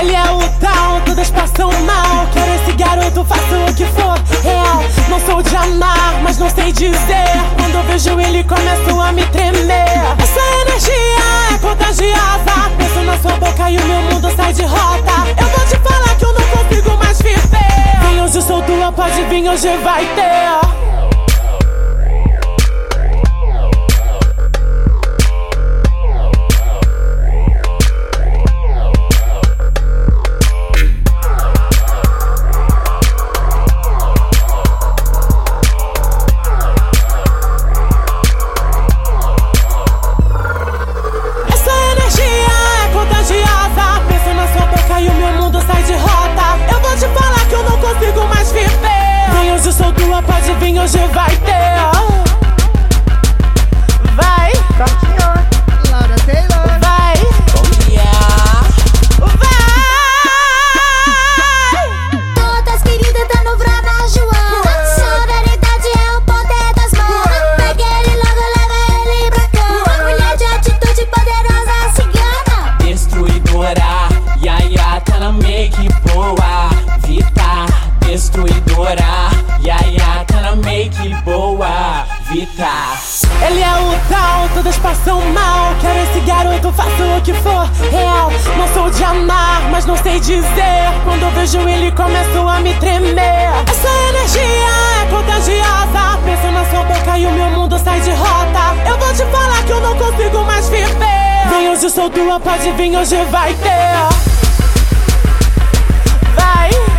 Ele é o tal, todas passam mal. Quero esse garoto, faço o que for real. Não sou de amar, mas não sei dizer. Quando vejo ele, começo a me tremer. Hoje vai ter. Hoje vai ter. Ele é o tal, todas passam mal. Quero esse garoto, faço o que for real. Não sou de amar, mas não sei dizer. Quando eu vejo ele, começo a me tremer. Essa energia é contagiosa. Penso na sua boca e o meu mundo sai de rota. Eu vou te falar que eu não consigo mais viver. Vem hoje, sou tua, pode vir, hoje vai ter. Vai.